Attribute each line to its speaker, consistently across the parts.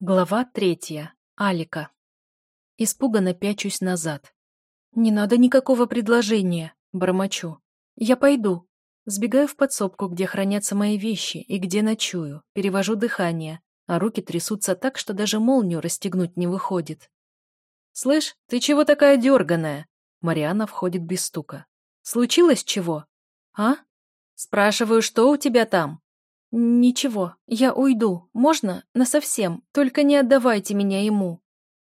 Speaker 1: Глава третья. Алика. Испуганно пячусь назад. «Не надо никакого предложения», — бормочу. «Я пойду». Сбегаю в подсобку, где хранятся мои вещи и где ночую, перевожу дыхание, а руки трясутся так, что даже молнию расстегнуть не выходит. «Слышь, ты чего такая дерганая?» Мариана входит без стука. «Случилось чего?» «А?» «Спрашиваю, что у тебя там?» «Ничего, я уйду. Можно? Насовсем. Только не отдавайте меня ему».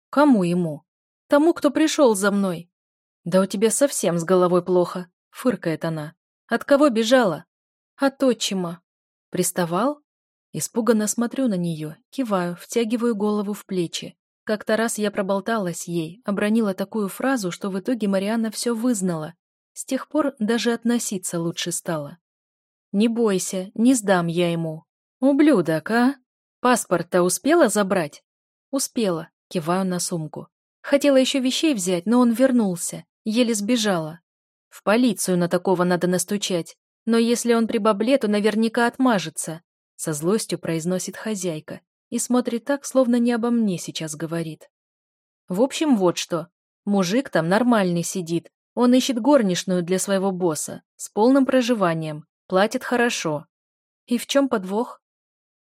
Speaker 1: «Кому ему?» «Тому, кто пришел за мной». «Да у тебя совсем с головой плохо», — фыркает она. «От кого бежала?» «От отчима». «Приставал?» Испуганно смотрю на нее, киваю, втягиваю голову в плечи. Как-то раз я проболталась ей, обронила такую фразу, что в итоге Марианна все вызнала. С тех пор даже относиться лучше стало. Не бойся, не сдам я ему. Ублюдок, а? Паспорт-то успела забрать? Успела, киваю на сумку. Хотела еще вещей взять, но он вернулся. Еле сбежала. В полицию на такого надо настучать. Но если он при бабле, то наверняка отмажется. Со злостью произносит хозяйка и смотрит так, словно не обо мне сейчас говорит. В общем, вот что. Мужик там нормальный сидит. Он ищет горничную для своего босса, с полным проживанием, Платит хорошо. И в чем подвох?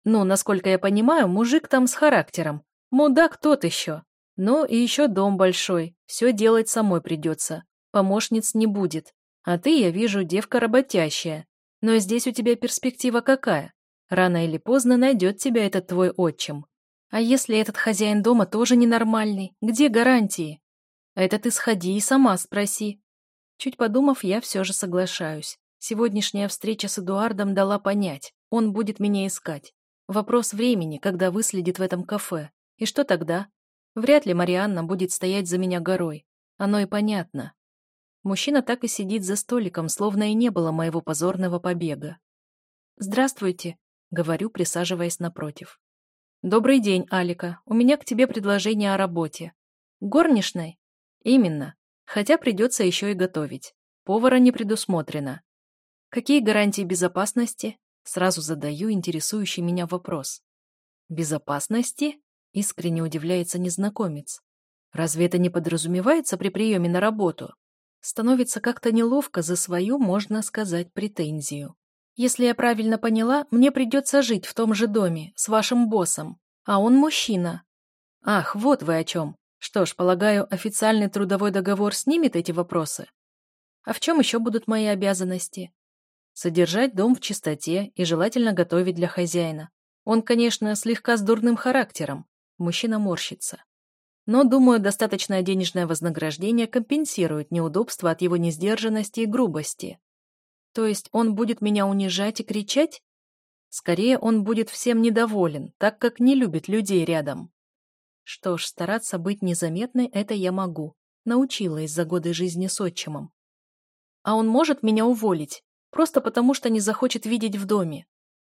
Speaker 1: Ну, насколько я понимаю, мужик там с характером. Мудак тот еще. Ну и еще дом большой. Все делать самой придется. Помощниц не будет. А ты, я вижу, девка работящая. Но здесь у тебя перспектива какая? Рано или поздно найдет тебя этот твой отчим. А если этот хозяин дома тоже ненормальный? Где гарантии? Это ты сходи и сама спроси. Чуть подумав, я все же соглашаюсь. Сегодняшняя встреча с Эдуардом дала понять, он будет меня искать. Вопрос времени, когда выследит в этом кафе. И что тогда? Вряд ли Марианна будет стоять за меня горой. Оно и понятно. Мужчина так и сидит за столиком, словно и не было моего позорного побега. «Здравствуйте», — говорю, присаживаясь напротив. «Добрый день, Алика. У меня к тебе предложение о работе». «Горничной?» «Именно. Хотя придется еще и готовить. Повара не предусмотрено. Какие гарантии безопасности? Сразу задаю интересующий меня вопрос. Безопасности? Искренне удивляется незнакомец. Разве это не подразумевается при приеме на работу? Становится как-то неловко за свою, можно сказать, претензию. Если я правильно поняла, мне придется жить в том же доме, с вашим боссом, а он мужчина. Ах, вот вы о чем. Что ж, полагаю, официальный трудовой договор снимет эти вопросы? А в чем еще будут мои обязанности? Содержать дом в чистоте и желательно готовить для хозяина. Он, конечно, слегка с дурным характером. Мужчина морщится. Но, думаю, достаточное денежное вознаграждение компенсирует неудобства от его несдержанности и грубости. То есть он будет меня унижать и кричать? Скорее, он будет всем недоволен, так как не любит людей рядом. Что ж, стараться быть незаметной – это я могу. Научилась за годы жизни с отчимом. А он может меня уволить? Просто потому, что не захочет видеть в доме.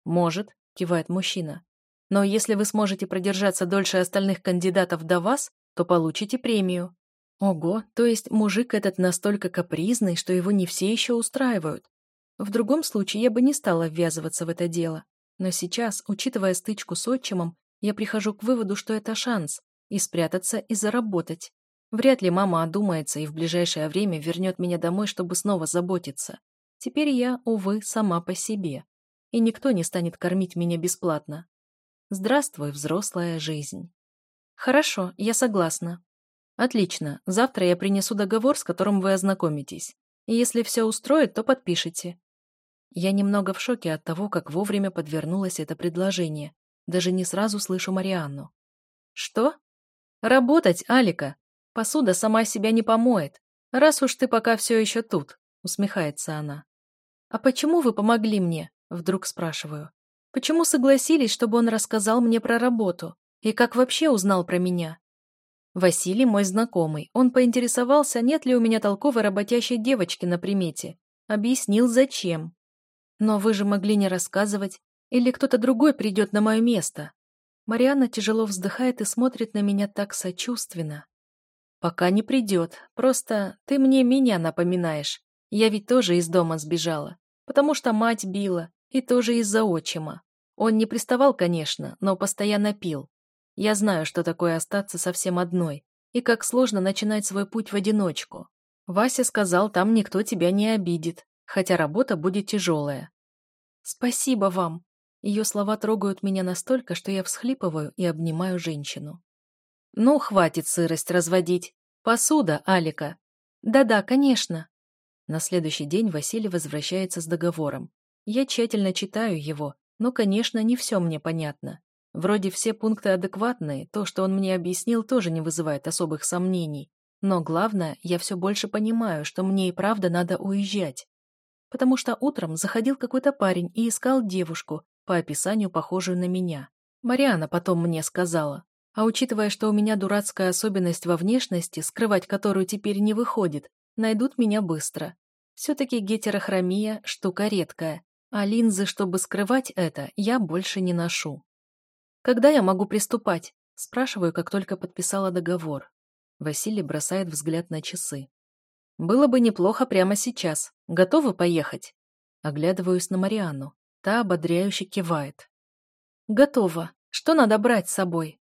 Speaker 1: Может, кивает мужчина. Но если вы сможете продержаться дольше остальных кандидатов до вас, то получите премию. Ого, то есть мужик этот настолько капризный, что его не все еще устраивают. В другом случае я бы не стала ввязываться в это дело. Но сейчас, учитывая стычку с отчимом, я прихожу к выводу, что это шанс и спрятаться, и заработать. Вряд ли мама одумается и в ближайшее время вернет меня домой, чтобы снова заботиться. Теперь я, увы, сама по себе, и никто не станет кормить меня бесплатно. Здравствуй, взрослая жизнь. Хорошо, я согласна. Отлично, завтра я принесу договор, с которым вы ознакомитесь. И если все устроит, то подпишите. Я немного в шоке от того, как вовремя подвернулось это предложение. Даже не сразу слышу Марианну. Что? Работать, Алика. Посуда сама себя не помоет. Раз уж ты пока все еще тут, усмехается она. «А почему вы помогли мне?» – вдруг спрашиваю. «Почему согласились, чтобы он рассказал мне про работу? И как вообще узнал про меня?» Василий мой знакомый. Он поинтересовался, нет ли у меня толковой работящей девочки на примете. Объяснил, зачем. «Но вы же могли не рассказывать. Или кто-то другой придет на мое место?» Марианна тяжело вздыхает и смотрит на меня так сочувственно. «Пока не придет. Просто ты мне меня напоминаешь. Я ведь тоже из дома сбежала потому что мать била, и тоже из-за отчима. Он не приставал, конечно, но постоянно пил. Я знаю, что такое остаться совсем одной, и как сложно начинать свой путь в одиночку. Вася сказал, там никто тебя не обидит, хотя работа будет тяжелая. Спасибо вам. Ее слова трогают меня настолько, что я всхлипываю и обнимаю женщину. Ну, хватит сырость разводить. Посуда, Алика. Да-да, конечно. На следующий день Василий возвращается с договором. Я тщательно читаю его, но, конечно, не все мне понятно. Вроде все пункты адекватные, то, что он мне объяснил, тоже не вызывает особых сомнений. Но главное, я все больше понимаю, что мне и правда надо уезжать. Потому что утром заходил какой-то парень и искал девушку, по описанию похожую на меня. Мариана потом мне сказала. А учитывая, что у меня дурацкая особенность во внешности, скрывать которую теперь не выходит, найдут меня быстро. Все-таки гетерохромия – штука редкая, а линзы, чтобы скрывать это, я больше не ношу. «Когда я могу приступать?» – спрашиваю, как только подписала договор. Василий бросает взгляд на часы. «Было бы неплохо прямо сейчас. Готовы поехать?» Оглядываюсь на Марианну. Та ободряюще кивает. «Готово. Что надо брать с собой?»